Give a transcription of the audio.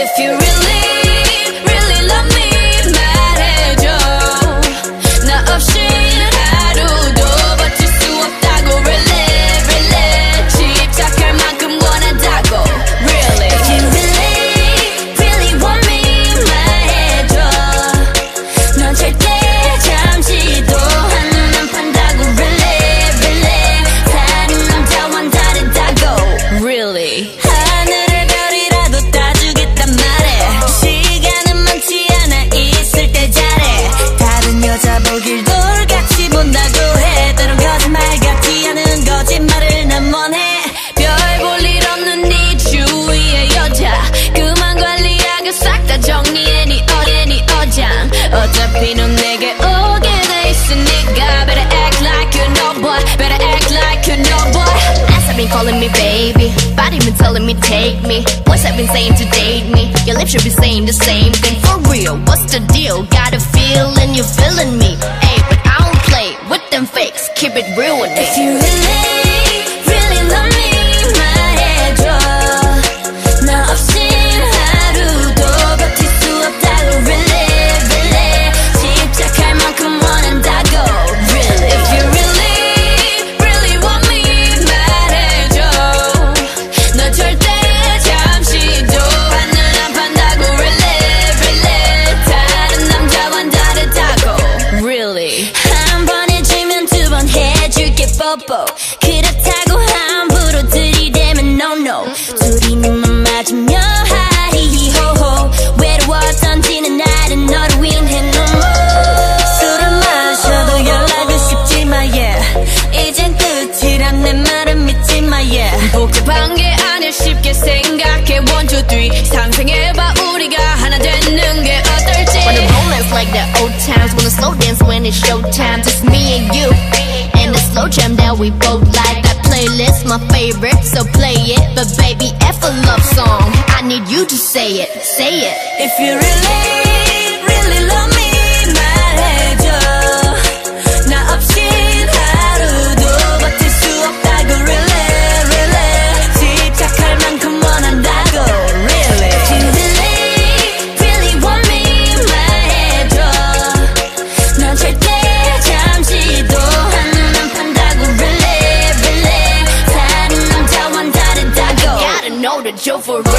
If you really, really love me 보길 돌같이 본다고 해 때론 거짓말 같지 않은 거짓말을 난 원해 별 볼 일 없는 네 주위의 여자 그만 관리하고 싹 다 정리해 네 어제 네 어장 어차피 넌 내게 오게 돼 있으니까 Better act like you know boy Better act like you know boy Ass have been calling me baby. Body been telling me take me. Boys have been saying to date me. Your lips should be saying the same thing for real. What's the deal? Got a feeling you're feeling me. Hey, but I don't play with them fakes. Keep it real with me. 뽀뽀 그렇다고 함부로 들이대면 no no 둘이 눈만 맞으며 하히호호 외로웠던 지난 날은 너를 위해 no more 술을 마셔도 연락은 쉽지만 yeah 이젠 끝이란 내 말은 믿지마 yeah 복잡한 게 아닐 쉽게 생각해 one two three 상상해봐 우리가 하나 되는 게 어떨지 Wanna romance like the old times. Wanna slow dance when it's showtime. Just me and you. Slow jam that we both like. That playlist, my favorite, so play it. But baby, F a love song. I need you to say it, say it. If you really for real.